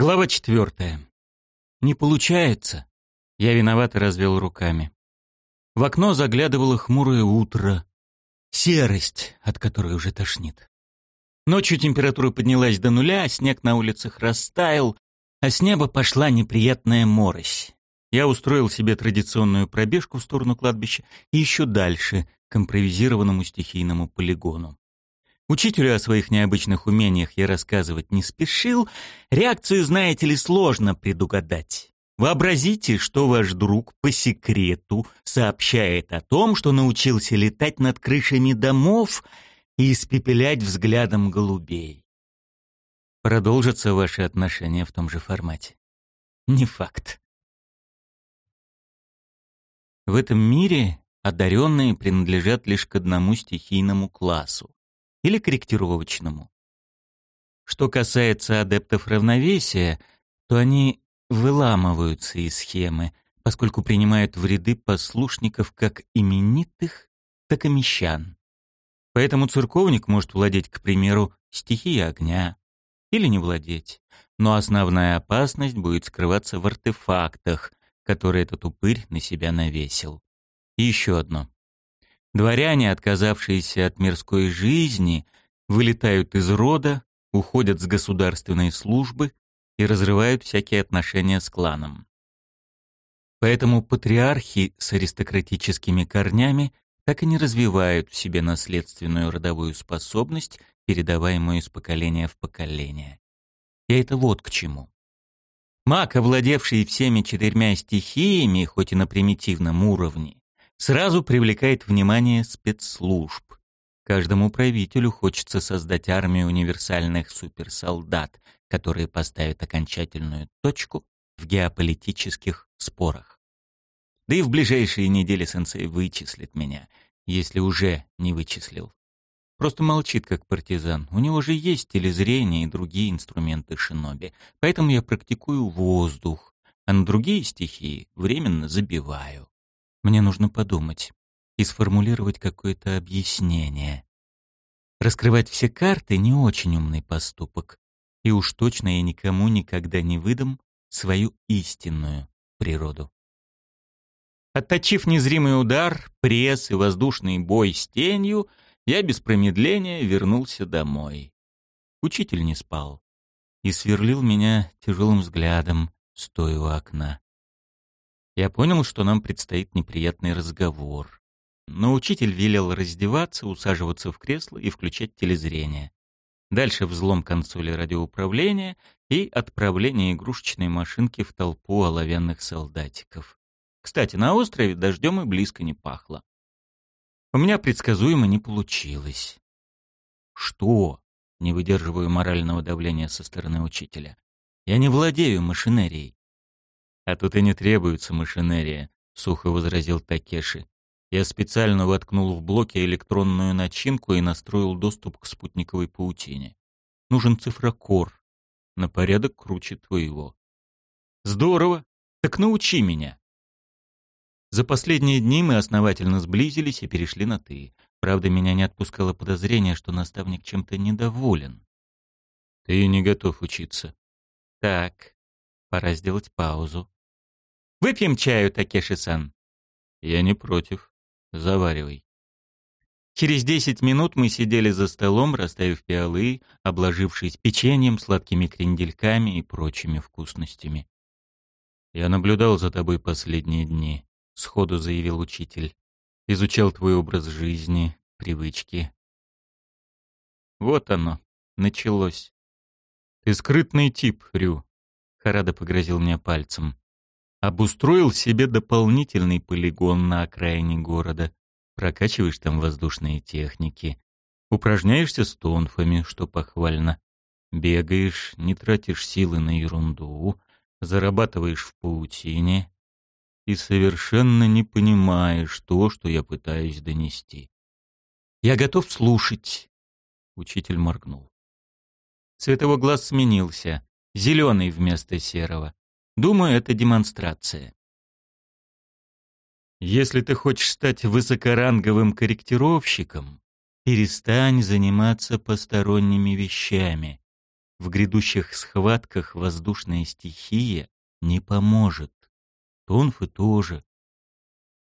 Глава четвертая. Не получается. Я виновато развел руками. В окно заглядывало хмурое утро. Серость, от которой уже тошнит. Ночью температура поднялась до нуля, снег на улицах растаял, а с неба пошла неприятная морось. Я устроил себе традиционную пробежку в сторону кладбища и еще дальше, к импровизированному стихийному полигону. Учителю о своих необычных умениях я рассказывать не спешил. Реакцию, знаете ли, сложно предугадать. Вообразите, что ваш друг по секрету сообщает о том, что научился летать над крышами домов и испепелять взглядом голубей. Продолжатся ваши отношения в том же формате? Не факт. В этом мире одаренные принадлежат лишь к одному стихийному классу или корректировочному. Что касается адептов равновесия, то они выламываются из схемы, поскольку принимают в ряды послушников как именитых, так и мещан. Поэтому церковник может владеть, к примеру, стихией огня или не владеть. Но основная опасность будет скрываться в артефактах, которые этот упырь на себя навесил. И еще одно. Дворяне, отказавшиеся от мирской жизни, вылетают из рода, уходят с государственной службы и разрывают всякие отношения с кланом. Поэтому патриархи с аристократическими корнями так и не развивают в себе наследственную родовую способность, передаваемую из поколения в поколение. И это вот к чему. Маг, овладевший всеми четырьмя стихиями, хоть и на примитивном уровне, сразу привлекает внимание спецслужб. Каждому правителю хочется создать армию универсальных суперсолдат, которые поставят окончательную точку в геополитических спорах. Да и в ближайшие недели сенсей вычислит меня, если уже не вычислил. Просто молчит, как партизан. У него же есть телезрение и другие инструменты шиноби. Поэтому я практикую воздух, а на другие стихии временно забиваю. Мне нужно подумать и сформулировать какое-то объяснение. Раскрывать все карты — не очень умный поступок. И уж точно я никому никогда не выдам свою истинную природу. Отточив незримый удар, пресс и воздушный бой с тенью, я без промедления вернулся домой. Учитель не спал и сверлил меня тяжелым взглядом, стоя у окна. Я понял, что нам предстоит неприятный разговор. Но учитель велел раздеваться, усаживаться в кресло и включать телезрение. Дальше взлом консоли радиоуправления и отправление игрушечной машинки в толпу оловянных солдатиков. Кстати, на острове дождем и близко не пахло. У меня предсказуемо не получилось. Что? Не выдерживаю морального давления со стороны учителя. Я не владею машинерией. «А тут и не требуется машинерия», — сухо возразил Такеши. Я специально воткнул в блоке электронную начинку и настроил доступ к спутниковой паутине. Нужен цифрокор. На порядок круче твоего. Здорово. Так научи меня. За последние дни мы основательно сблизились и перешли на «ты». Правда, меня не отпускало подозрение, что наставник чем-то недоволен. Ты не готов учиться. Так, пора сделать паузу. Выпьем чаю, Такеши-сан. Я не против. Заваривай. Через десять минут мы сидели за столом, расставив пиалы, обложившись печеньем, сладкими крендельками и прочими вкусностями. «Я наблюдал за тобой последние дни», — сходу заявил учитель. «Изучал твой образ жизни, привычки». «Вот оно, началось». «Ты скрытный тип, Рю», — Харада погрозил мне пальцем. Обустроил себе дополнительный полигон на окраине города. Прокачиваешь там воздушные техники. Упражняешься с тонфами, что похвально. Бегаешь, не тратишь силы на ерунду, зарабатываешь в паутине и совершенно не понимаешь то, что я пытаюсь донести. «Я готов слушать», — учитель моргнул. Цвет его глаз сменился, зеленый вместо серого. Думаю, это демонстрация. Если ты хочешь стать высокоранговым корректировщиком, перестань заниматься посторонними вещами. В грядущих схватках воздушная стихия не поможет. Тонфы тоже.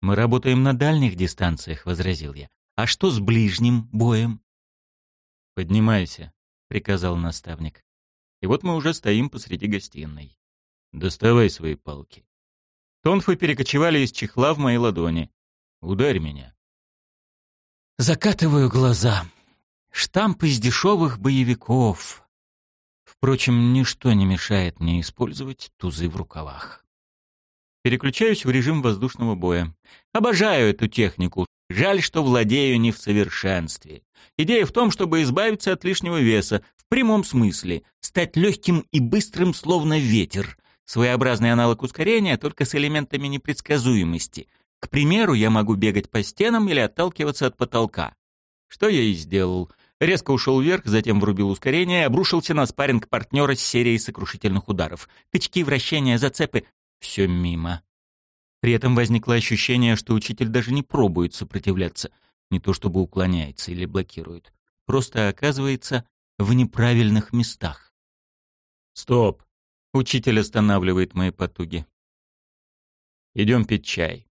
«Мы работаем на дальних дистанциях», — возразил я. «А что с ближним боем?» «Поднимайся», — приказал наставник. И вот мы уже стоим посреди гостиной. «Доставай свои палки». Тонфы перекочевали из чехла в мои ладони. «Ударь меня». Закатываю глаза. Штамп из дешевых боевиков. Впрочем, ничто не мешает мне использовать тузы в рукавах. Переключаюсь в режим воздушного боя. Обожаю эту технику. Жаль, что владею не в совершенстве. Идея в том, чтобы избавиться от лишнего веса, в прямом смысле, стать легким и быстрым, словно ветер. Своеобразный аналог ускорения, только с элементами непредсказуемости. К примеру, я могу бегать по стенам или отталкиваться от потолка. Что я и сделал. Резко ушел вверх, затем врубил ускорение и обрушился на спарринг партнера с серией сокрушительных ударов. Тычки, вращения, зацепы — все мимо. При этом возникло ощущение, что учитель даже не пробует сопротивляться, не то чтобы уклоняется или блокирует. Просто оказывается в неправильных местах. «Стоп!» — учитель останавливает мои потуги. «Идем пить чай».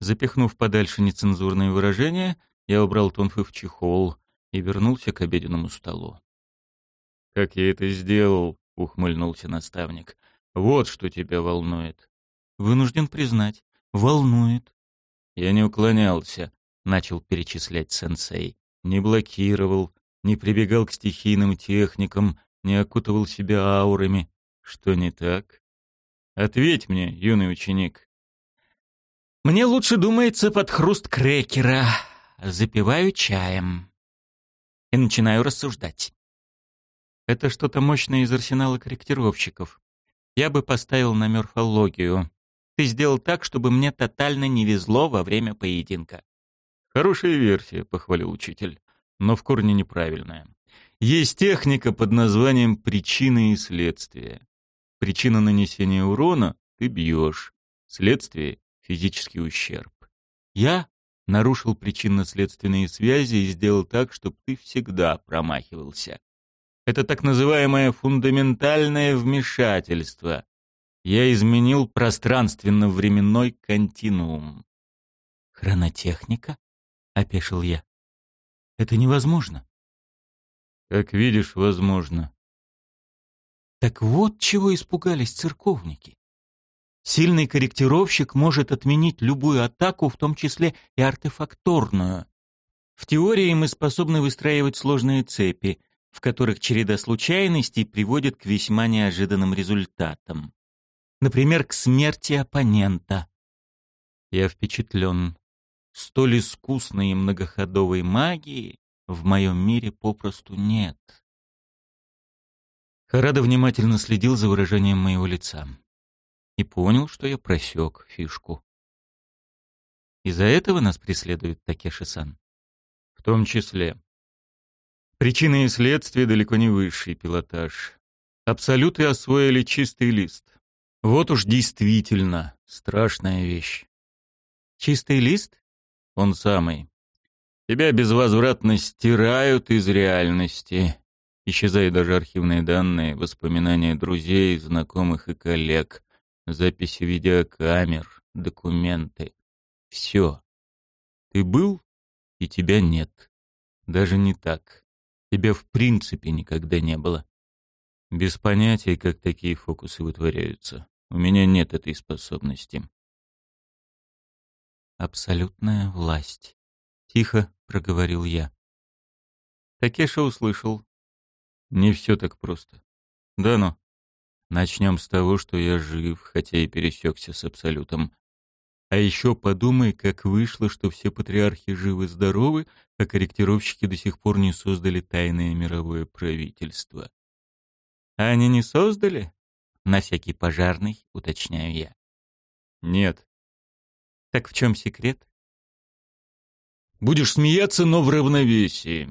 Запихнув подальше нецензурные выражения, я убрал Тонфы в чехол и вернулся к обеденному столу. «Как я это сделал?» — ухмыльнулся наставник. «Вот что тебя волнует». «Вынужден признать, волнует». «Я не уклонялся», — начал перечислять сенсей. «Не блокировал, не прибегал к стихийным техникам, не окутывал себя аурами. Что не так? Ответь мне, юный ученик». «Мне лучше думается под хруст крекера», запиваю чаем и начинаю рассуждать. Это что-то мощное из арсенала корректировщиков. Я бы поставил на морфологию. Ты сделал так, чтобы мне тотально не везло во время поединка. Хорошая версия, похвалил учитель, но в корне неправильная. Есть техника под названием причины и следствия. Причина нанесения урона — ты бьешь. Следствие — физический ущерб. Я нарушил причинно-следственные связи и сделал так, чтобы ты всегда промахивался. Это так называемое фундаментальное вмешательство. Я изменил пространственно-временной континуум. «Хронотехника?» — опешил я. «Это невозможно». «Как видишь, возможно». Так вот чего испугались церковники. Сильный корректировщик может отменить любую атаку, в том числе и артефакторную. В теории мы способны выстраивать сложные цепи, в которых череда случайностей приводит к весьма неожиданным результатам. Например, к смерти оппонента. Я впечатлен. Столь искусной и многоходовой магии в моем мире попросту нет. Харада внимательно следил за выражением моего лица и понял, что я просек фишку. Из-за этого нас преследует Такеши-сан? В том числе. Причины и следствия далеко не высший пилотаж. Абсолюты освоили чистый лист. Вот уж действительно страшная вещь. Чистый лист? Он самый. Тебя безвозвратно стирают из реальности. Исчезают даже архивные данные, воспоминания друзей, знакомых и коллег записи видеокамер, документы. Все. Ты был, и тебя нет. Даже не так. Тебя в принципе никогда не было. Без понятия, как такие фокусы вытворяются. У меня нет этой способности. Абсолютная власть. Тихо проговорил я. Такеша услышал. Не все так просто. Да ну. Начнем с того, что я жив, хотя и пересекся с Абсолютом. А еще подумай, как вышло, что все патриархи живы-здоровы, а корректировщики до сих пор не создали тайное мировое правительство. А они не создали? На всякий пожарный, уточняю я. Нет. Так в чем секрет? Будешь смеяться, но в равновесии.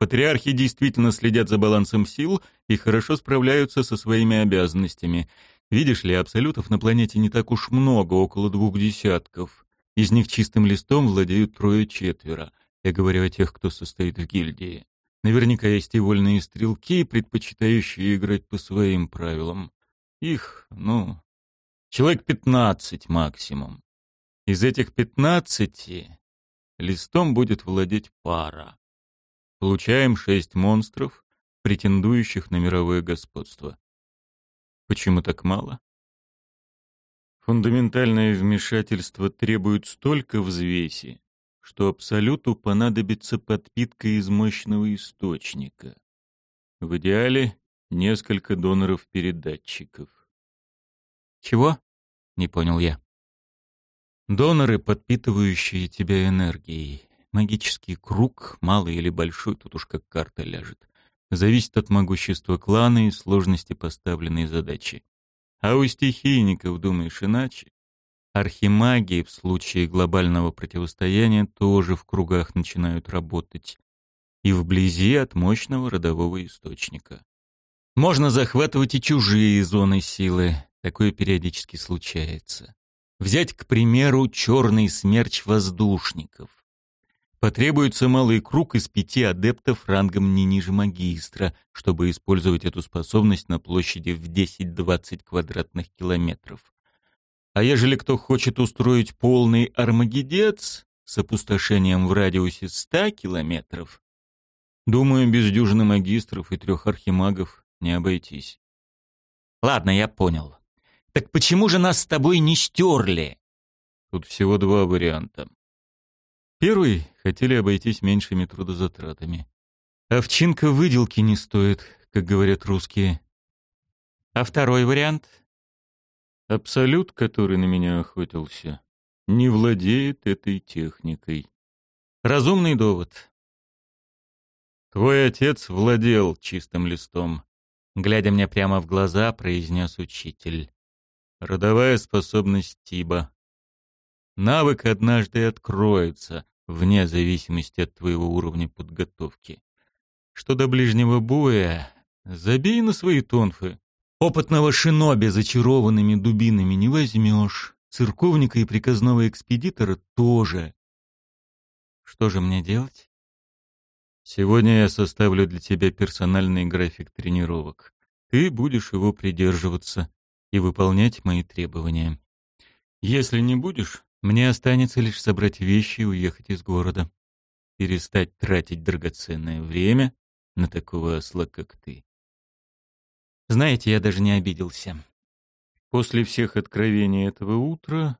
Патриархи действительно следят за балансом сил и хорошо справляются со своими обязанностями. Видишь ли, абсолютов на планете не так уж много, около двух десятков. Из них чистым листом владеют трое-четверо. Я говорю о тех, кто состоит в гильдии. Наверняка есть и вольные стрелки, предпочитающие играть по своим правилам. Их, ну, человек пятнадцать максимум. Из этих пятнадцати листом будет владеть пара. Получаем шесть монстров, претендующих на мировое господство. Почему так мало? Фундаментальное вмешательство требует столько взвеси, что Абсолюту понадобится подпитка из мощного источника. В идеале несколько доноров-передатчиков. «Чего?» — не понял я. Доноры, подпитывающие тебя энергией. Магический круг, малый или большой, тут уж как карта ляжет. Зависит от могущества клана и сложности поставленной задачи. А у стихийников, думаешь, иначе? Архимаги в случае глобального противостояния тоже в кругах начинают работать. И вблизи от мощного родового источника. Можно захватывать и чужие зоны силы. Такое периодически случается. Взять, к примеру, черный смерч воздушников. Потребуется малый круг из пяти адептов рангом не ниже магистра, чтобы использовать эту способность на площади в 10-20 квадратных километров. А ежели кто хочет устроить полный армагедец с опустошением в радиусе 100 километров, думаю, без дюжины магистров и трех архимагов не обойтись. Ладно, я понял. Так почему же нас с тобой не стерли? Тут всего два варианта. Первый — хотели обойтись меньшими трудозатратами. Овчинка выделки не стоит, как говорят русские. А второй вариант? Абсолют, который на меня охотился, не владеет этой техникой. Разумный довод. Твой отец владел чистым листом. Глядя мне прямо в глаза, произнес учитель. Родовая способность Тиба. Навык однажды откроется, вне зависимости от твоего уровня подготовки. Что до ближнего боя, забей на свои тонфы. Опытного шиноби зачарованными дубинами не возьмешь. Церковника и приказного экспедитора тоже. Что же мне делать? Сегодня я составлю для тебя персональный график тренировок. Ты будешь его придерживаться и выполнять мои требования. Если не будешь, мне останется лишь собрать вещи и уехать из города. Перестать тратить драгоценное время на такого осла, как ты. Знаете, я даже не обиделся. После всех откровений этого утра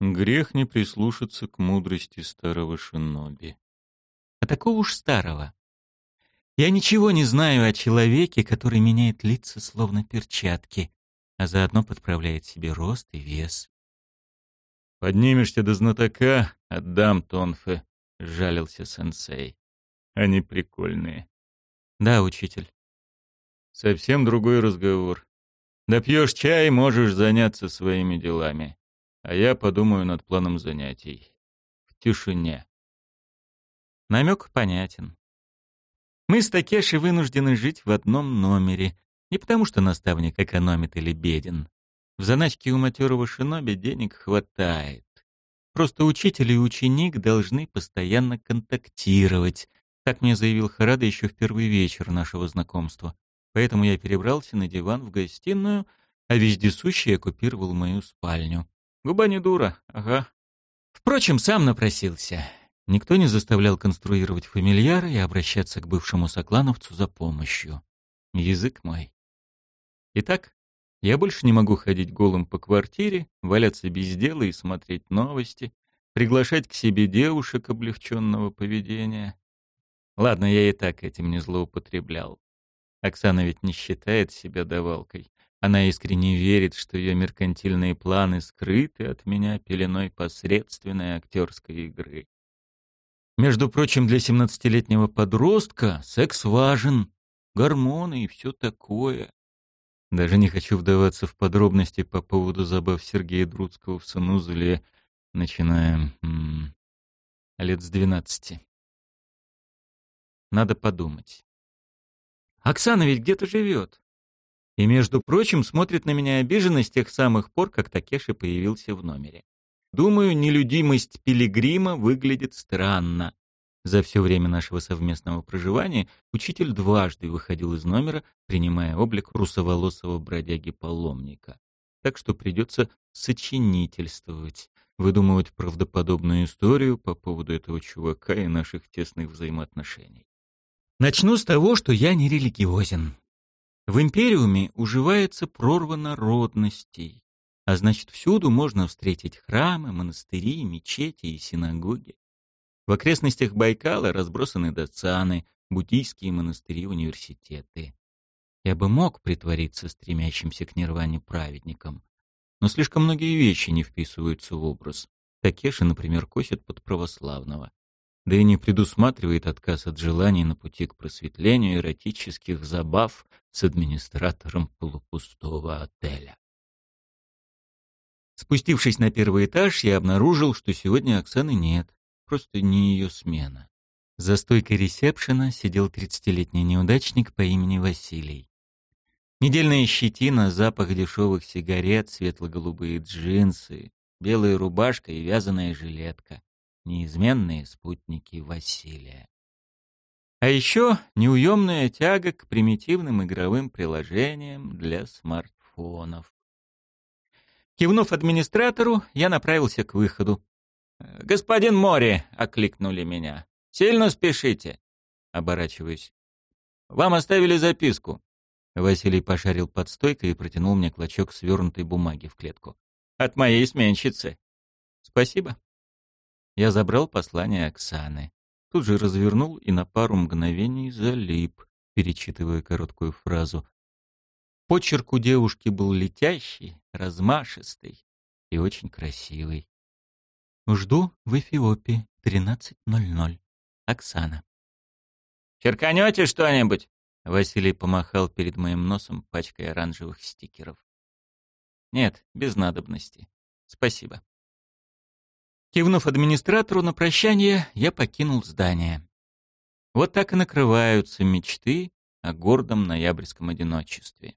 грех не прислушаться к мудрости старого шиноби. А такого уж старого. Я ничего не знаю о человеке, который меняет лица словно перчатки, а заодно подправляет себе рост и вес. «Поднимешься до знатока, отдам тонфы», — жалился сенсей. «Они прикольные». «Да, учитель». «Совсем другой разговор. Допьешь чай, можешь заняться своими делами. А я подумаю над планом занятий. В тишине». Намек понятен. Мы с Такеши вынуждены жить в одном номере. Не потому, что наставник экономит или беден. В заначке у матерого шиноби денег хватает. Просто учитель и ученик должны постоянно контактировать. Так мне заявил Харада еще в первый вечер нашего знакомства. Поэтому я перебрался на диван в гостиную, а вездесущий оккупировал мою спальню. Губа не дура, ага. Впрочем, сам напросился. Никто не заставлял конструировать фамильяра и обращаться к бывшему соклановцу за помощью. Язык мой. Итак, я больше не могу ходить голым по квартире, валяться без дела и смотреть новости, приглашать к себе девушек облегченного поведения. Ладно, я и так этим не злоупотреблял. Оксана ведь не считает себя давалкой. Она искренне верит, что ее меркантильные планы скрыты от меня пеленой посредственной актерской игры. Между прочим, для семнадцатилетнего подростка секс важен, гормоны и все такое. Даже не хочу вдаваться в подробности по поводу забав Сергея Друцкого в санузле, начиная м -м, лет с двенадцати. Надо подумать. Оксана ведь где-то живет. И, между прочим, смотрит на меня обиженно с тех самых пор, как Такеши появился в номере. Думаю, нелюдимость пилигрима выглядит странно. За все время нашего совместного проживания учитель дважды выходил из номера, принимая облик русоволосого бродяги-паломника. Так что придется сочинительствовать, выдумывать правдоподобную историю по поводу этого чувака и наших тесных взаимоотношений. Начну с того, что я не религиозен. В Империуме уживается прорва народностей, а значит, всюду можно встретить храмы, монастыри, мечети и синагоги. В окрестностях Байкала разбросаны дацаны, буддийские монастыри, университеты. Я бы мог притвориться стремящимся к нирване праведником, но слишком многие вещи не вписываются в образ. Такеши, например, косит под православного да и не предусматривает отказ от желаний на пути к просветлению эротических забав с администратором полупустого отеля. Спустившись на первый этаж, я обнаружил, что сегодня Оксаны нет, просто не ее смена. За стойкой ресепшена сидел тридцатилетний неудачник по имени Василий. Недельная щетина, запах дешевых сигарет, светло-голубые джинсы, белая рубашка и вязаная жилетка неизменные спутники Василия. А еще неуемная тяга к примитивным игровым приложениям для смартфонов. Кивнув администратору, я направился к выходу. «Господин Мори!» — окликнули меня. «Сильно спешите!» Оборачиваюсь. «Вам оставили записку». Василий пошарил под стойкой и протянул мне клочок свернутой бумаги в клетку. «От моей сменщицы». «Спасибо», я забрал послание Оксаны. Тут же развернул и на пару мгновений залип, перечитывая короткую фразу. Почерк у девушки был летящий, размашистый и очень красивый. «Жду в Эфиопии, 13.00. Оксана». «Черканете что-нибудь?» Василий помахал перед моим носом пачкой оранжевых стикеров. «Нет, без надобности. Спасибо». Кивнув администратору на прощание, я покинул здание. Вот так и накрываются мечты о гордом ноябрьском одиночестве.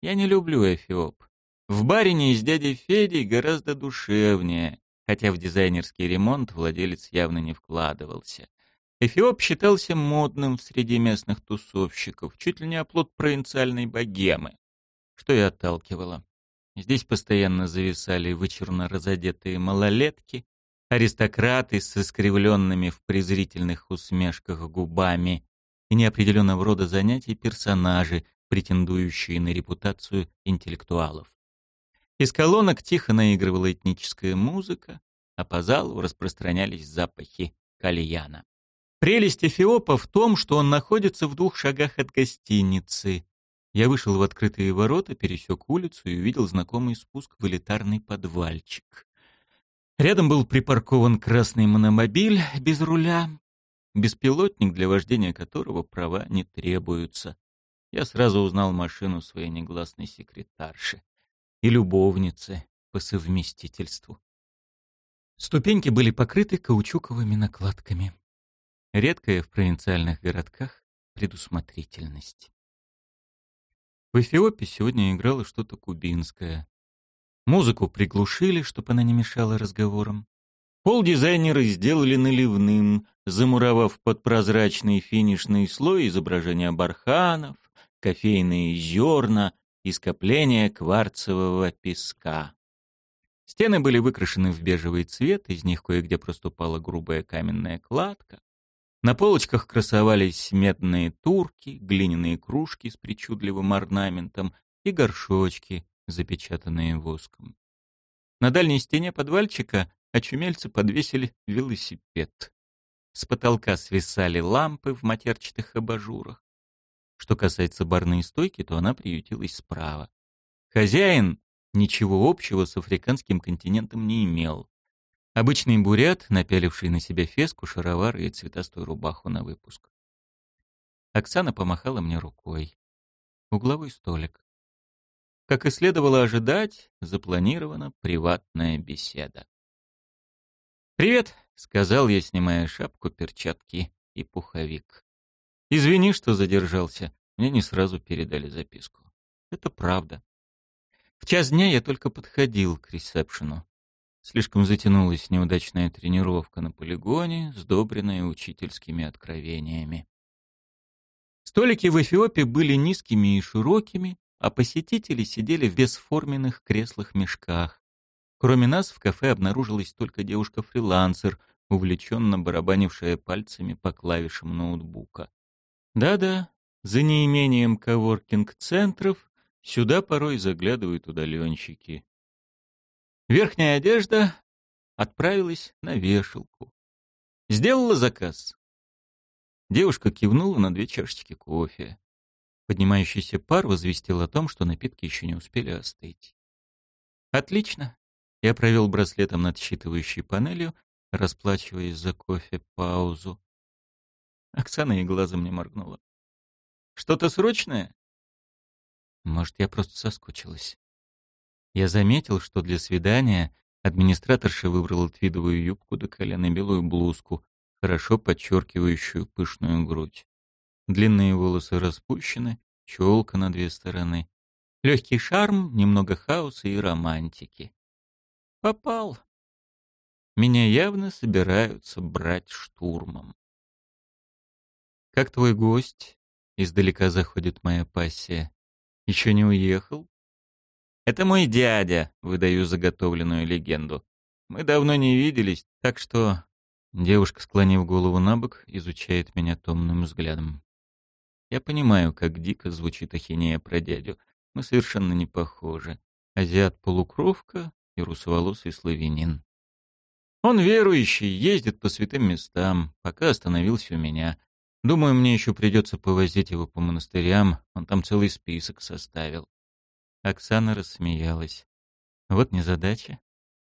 Я не люблю Эфиоп. В барине с дядей Федей гораздо душевнее, хотя в дизайнерский ремонт владелец явно не вкладывался. Эфиоп считался модным среди местных тусовщиков, чуть ли не оплот провинциальной богемы, что и отталкивало. Здесь постоянно зависали вычурно разодетые малолетки, аристократы с искривленными в презрительных усмешках губами и неопределенного рода занятий персонажи, претендующие на репутацию интеллектуалов. Из колонок тихо наигрывала этническая музыка, а по залу распространялись запахи кальяна. Прелесть Эфиопа в том, что он находится в двух шагах от гостиницы, я вышел в открытые ворота, пересек улицу и увидел знакомый спуск в элитарный подвальчик. Рядом был припаркован красный мономобиль без руля, беспилотник, для вождения которого права не требуются. Я сразу узнал машину своей негласной секретарши и любовницы по совместительству. Ступеньки были покрыты каучуковыми накладками. Редкая в провинциальных городках предусмотрительность. В Эфиопии сегодня играло что-то кубинское. Музыку приглушили, чтобы она не мешала разговорам. Пол дизайнеры сделали наливным, замуровав под прозрачный финишный слой изображения барханов, кофейные зерна и скопления кварцевого песка. Стены были выкрашены в бежевый цвет, из них кое-где проступала грубая каменная кладка. На полочках красовались медные турки, глиняные кружки с причудливым орнаментом и горшочки, запечатанные воском. На дальней стене подвальчика очумельцы подвесили велосипед. С потолка свисали лампы в матерчатых абажурах. Что касается барной стойки, то она приютилась справа. Хозяин ничего общего с африканским континентом не имел. Обычный бурят, напяливший на себя феску, шаровары и цветастую рубаху на выпуск. Оксана помахала мне рукой. Угловой столик. Как и следовало ожидать, запланирована приватная беседа. «Привет», — сказал я, снимая шапку, перчатки и пуховик. «Извини, что задержался. Мне не сразу передали записку. Это правда. В час дня я только подходил к ресепшену. Слишком затянулась неудачная тренировка на полигоне, сдобренная учительскими откровениями. Столики в Эфиопии были низкими и широкими, а посетители сидели в бесформенных креслах-мешках. Кроме нас в кафе обнаружилась только девушка-фрилансер, увлеченно барабанившая пальцами по клавишам ноутбука. Да-да, за неимением коворкинг-центров сюда порой заглядывают удаленщики. Верхняя одежда отправилась на вешалку. Сделала заказ. Девушка кивнула на две чашечки кофе. Поднимающийся пар возвестил о том, что напитки еще не успели остыть. «Отлично!» Я провел браслетом над считывающей панелью, расплачиваясь за кофе паузу. Оксана и глазом не моргнула. «Что-то срочное?» Может, я просто соскучилась. Я заметил, что для свидания администраторша выбрала твидовую юбку до колена белую блузку, хорошо подчеркивающую пышную грудь. Длинные волосы распущены, челка на две стороны. Легкий шарм, немного хаоса и романтики. Попал. Меня явно собираются брать штурмом. «Как твой гость?» — издалека заходит моя пассия. «Еще не уехал?» «Это мой дядя», — выдаю заготовленную легенду. «Мы давно не виделись, так что...» Девушка, склонив голову на бок, изучает меня томным взглядом. Я понимаю, как дико звучит ахинея про дядю. Мы совершенно не похожи. Азиат-полукровка и русоволосый славянин. Он верующий, ездит по святым местам, пока остановился у меня. Думаю, мне еще придется повозить его по монастырям, он там целый список составил. Оксана рассмеялась. Вот незадача.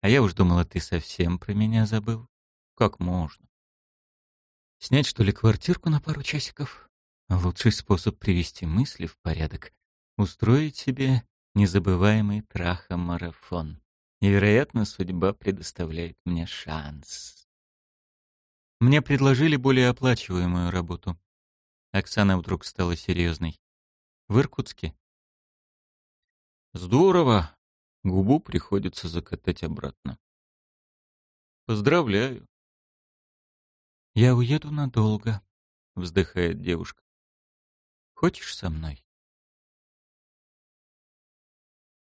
А я уж думала, ты совсем про меня забыл. Как можно? Снять, что ли, квартирку на пару часиков? Лучший способ привести мысли в порядок — устроить себе незабываемый трахомарафон. Невероятно, судьба предоставляет мне шанс. Мне предложили более оплачиваемую работу. Оксана вдруг стала серьезной. В Иркутске. Здорово. Губу приходится закатать обратно. Поздравляю. Я уеду надолго, вздыхает девушка. Хочешь со мной?